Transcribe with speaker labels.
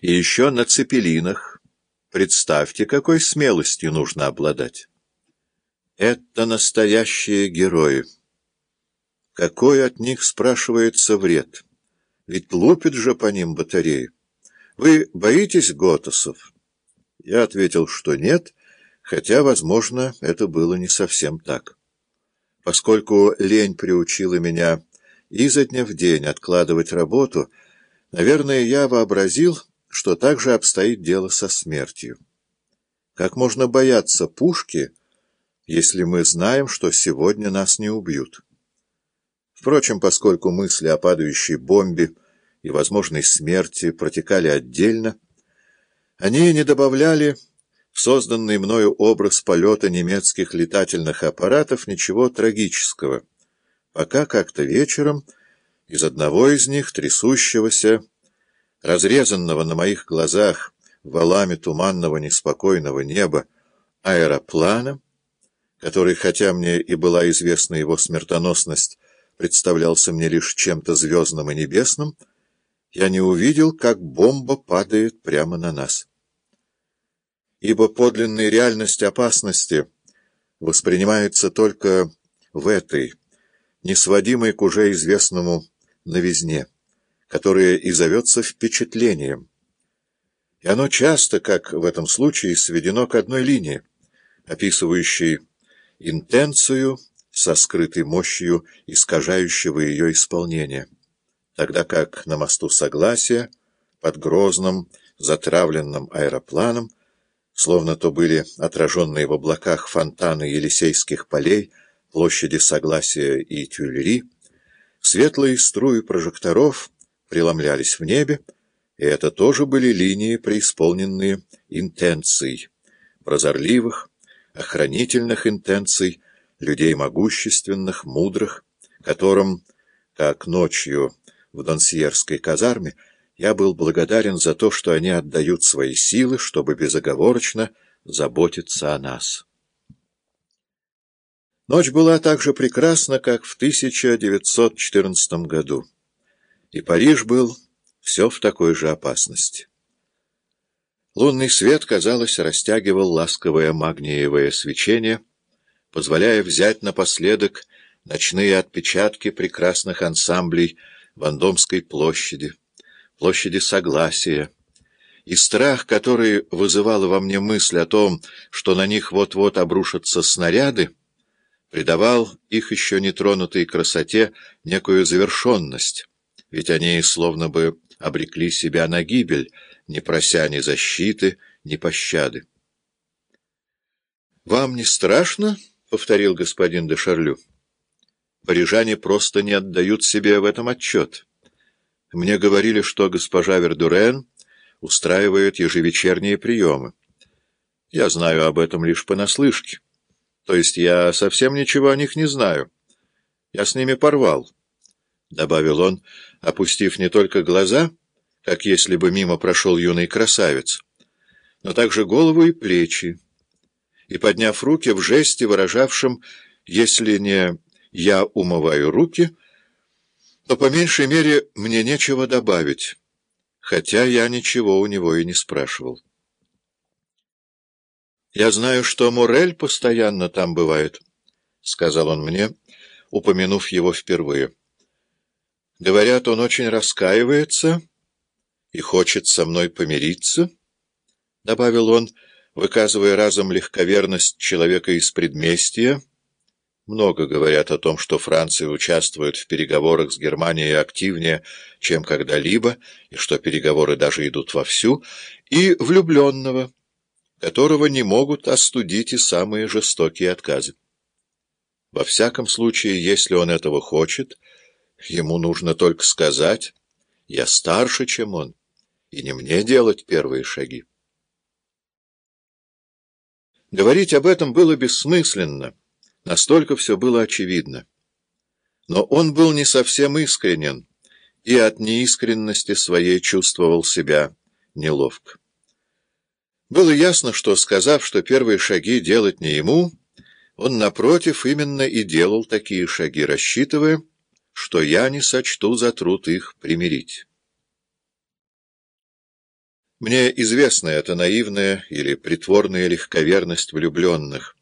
Speaker 1: И еще на цепелинах. Представьте, какой смелостью нужно обладать. Это настоящие герои. Какой от них, спрашивается, вред? Ведь лупит же по ним батареи. Вы боитесь готосов? Я ответил, что нет, хотя, возможно, это было не совсем так. Поскольку лень приучила меня изо дня в день откладывать работу, наверное, я вообразил, что так же обстоит дело со смертью. Как можно бояться пушки, если мы знаем, что сегодня нас не убьют? Впрочем, поскольку мысли о падающей бомбе и возможной смерти протекали отдельно, они не добавляли в созданный мною образ полета немецких летательных аппаратов ничего трагического, пока как-то вечером из одного из них, трясущегося, разрезанного на моих глазах валами туманного неспокойного неба аэроплана, который, хотя мне и была известна его смертоносность, представлялся мне лишь чем-то звездным и небесным, я не увидел, как бомба падает прямо на нас. Ибо подлинная реальность опасности воспринимается только в этой, несводимой к уже известному новизне, которая и зовется впечатлением. И оно часто, как в этом случае, сведено к одной линии, описывающей интенцию, со скрытой мощью искажающего ее исполнения, тогда как на мосту Согласия, под грозным, затравленным аэропланом, словно то были отраженные в облаках фонтаны Елисейских полей, площади Согласия и Тюльри, светлые струи прожекторов преломлялись в небе, и это тоже были линии, преисполненные интенций, прозорливых, охранительных интенций, людей могущественных, мудрых, которым, как ночью в Донсьерской казарме, я был благодарен за то, что они отдают свои силы, чтобы безоговорочно заботиться о нас. Ночь была так же прекрасна, как в 1914 году, и Париж был все в такой же опасности. Лунный свет, казалось, растягивал ласковое магниевое свечение — позволяя взять напоследок ночные отпечатки прекрасных ансамблей Вандомской площади, площади Согласия, и страх, который вызывал во мне мысль о том, что на них вот-вот обрушатся снаряды, придавал их еще нетронутой красоте некую завершенность, ведь они словно бы обрекли себя на гибель, не прося ни защиты, ни пощады. «Вам не страшно?» — повторил господин де Шарлю. «Парижане просто не отдают себе в этом отчет. Мне говорили, что госпожа Вердурен устраивает ежевечерние приемы. Я знаю об этом лишь понаслышке. То есть я совсем ничего о них не знаю. Я с ними порвал», — добавил он, опустив не только глаза, как если бы мимо прошел юный красавец, но также голову и плечи и, подняв руки в жесте, выражавшем «если не я умываю руки», то, по меньшей мере, мне нечего добавить, хотя я ничего у него и не спрашивал. «Я знаю, что Мурель постоянно там бывает», — сказал он мне, упомянув его впервые. «Говорят, он очень раскаивается и хочет со мной помириться», — добавил он, — выказывая разом легковерность человека из предместья. Много говорят о том, что Франция участвует в переговорах с Германией активнее, чем когда-либо, и что переговоры даже идут вовсю, и влюбленного, которого не могут остудить и самые жестокие отказы. Во всяком случае, если он этого хочет, ему нужно только сказать «я старше, чем он, и не мне делать первые шаги». Говорить об этом было бессмысленно, настолько все было очевидно. Но он был не совсем искренен, и от неискренности своей чувствовал себя неловко. Было ясно, что, сказав, что первые шаги делать не ему, он, напротив, именно и делал такие шаги, рассчитывая, что я не сочту за труд их примирить. Мне известна эта наивная или притворная легковерность влюбленных,